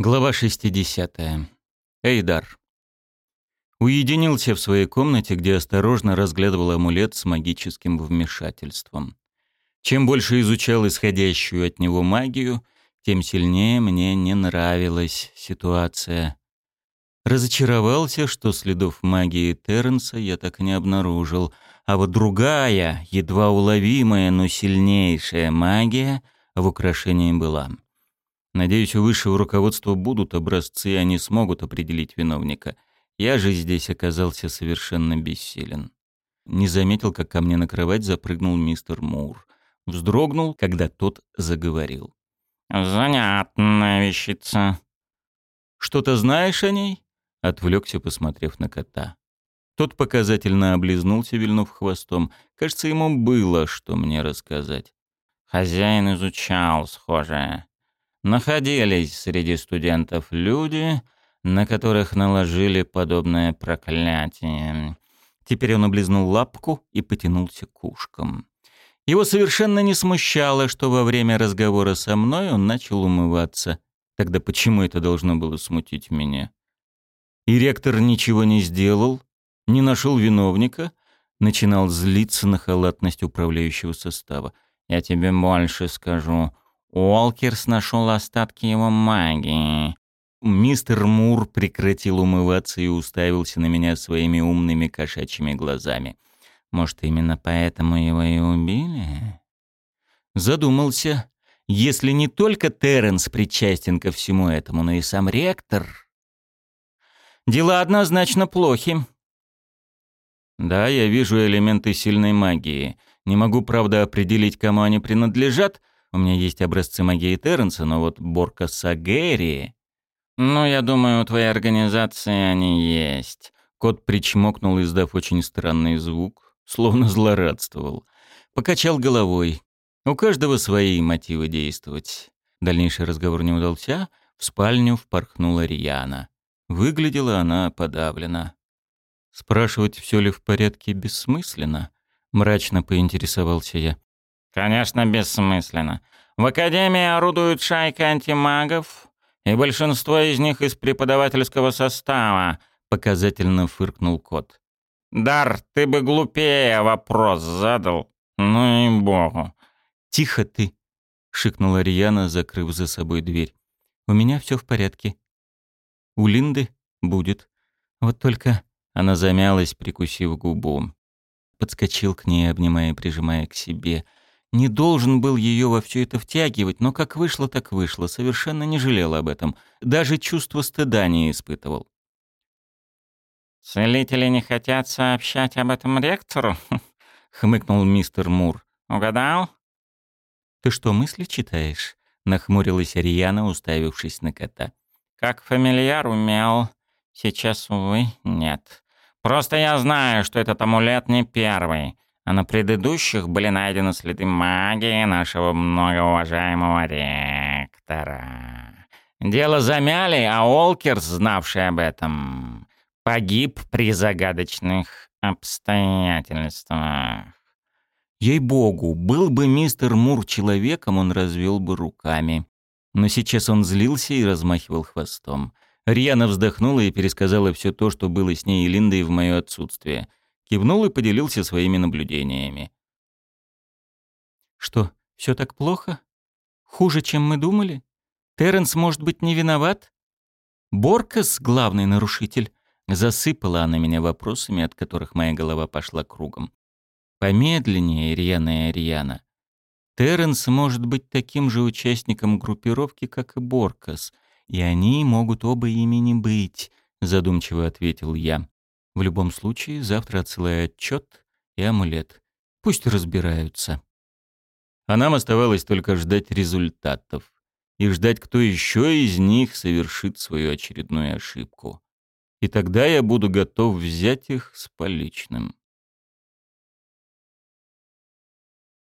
Глава 60. Эйдар. Уединился в своей комнате, где осторожно разглядывал амулет с магическим вмешательством. Чем больше изучал исходящую от него магию, тем сильнее мне не нравилась ситуация. Разочаровался, что следов магии Терренса я так и не обнаружил, а вот другая, едва уловимая, но сильнейшая магия в украшении была. Надеюсь, у высшего руководства будут образцы, и они смогут определить виновника. Я же здесь оказался совершенно бессилен. Не заметил, как ко мне на кровать запрыгнул мистер Мур. Вздрогнул, когда тот заговорил. «Занятная вещица». «Что-то знаешь о ней?» Отвлекся, посмотрев на кота. Тот показательно облизнулся, вильнув хвостом. Кажется, ему было, что мне рассказать. Хозяин изучал схожее. Находились среди студентов люди, на которых наложили подобное проклятие. Теперь он облизнул лапку и потянулся к ушкам. Его совершенно не смущало, что во время разговора со мной он начал умываться. Тогда почему это должно было смутить меня? И ректор ничего не сделал, не нашел виновника, начинал злиться на халатность управляющего состава. «Я тебе больше скажу. Уолкерс нашел остатки его магии. Мистер Мур прекратил умываться и уставился на меня своими умными кошачьими глазами. Может, именно поэтому его и убили? Задумался. Если не только Терренс причастен ко всему этому, но и сам ректор... Дела однозначно плохи. Да, я вижу элементы сильной магии. Не могу, правда, определить, кому они принадлежат, у меня есть образцы магии Терренса, но вот Борка Сагери... «Ну, я думаю, у твоей организации они есть». Кот причмокнул, издав очень странный звук, словно злорадствовал. Покачал головой. У каждого свои мотивы действовать. Дальнейший разговор не удался. В спальню впорхнула Рьяна. Выглядела она подавлена. Спрашивать, все ли в порядке, бессмысленно. Мрачно поинтересовался я. Конечно, бессмысленно. В Академии орудуют шайка антимагов, и большинство из них из преподавательского состава, показательно фыркнул кот. Дар, ты бы глупее вопрос задал. Ну и богу. Тихо ты, шикнула Рьяна, закрыв за собой дверь. У меня все в порядке. У Линды будет. Вот только она замялась, прикусив губу. Подскочил к ней, обнимая и прижимая к себе — не должен был ее во все это втягивать, но как вышло, так вышло. Совершенно не жалел об этом. Даже чувство стыда не испытывал. «Целители не хотят сообщать об этом ректору?» — хмыкнул мистер Мур. «Угадал?» «Ты что, мысли читаешь?» — нахмурилась Ариана, уставившись на кота. «Как фамильяр умел. Сейчас, увы, нет. Просто я знаю, что этот амулет не первый а на предыдущих были найдены следы магии нашего многоуважаемого ректора. Дело замяли, а Олкер, знавший об этом, погиб при загадочных обстоятельствах. Ей-богу, был бы мистер Мур человеком, он развел бы руками. Но сейчас он злился и размахивал хвостом. Риана вздохнула и пересказала все то, что было с ней и Линдой в мое отсутствие кивнул и поделился своими наблюдениями. «Что, все так плохо? Хуже, чем мы думали? Терренс, может быть, не виноват? Боркас — главный нарушитель?» Засыпала она меня вопросами, от которых моя голова пошла кругом. «Помедленнее, Ирьяна и Ирьяна. Терренс может быть таким же участником группировки, как и Боркас, и они могут оба ими не быть», — задумчиво ответил я. В любом случае, завтра отсылаю отчет и амулет. Пусть разбираются. А нам оставалось только ждать результатов. И ждать, кто еще из них совершит свою очередную ошибку. И тогда я буду готов взять их с поличным.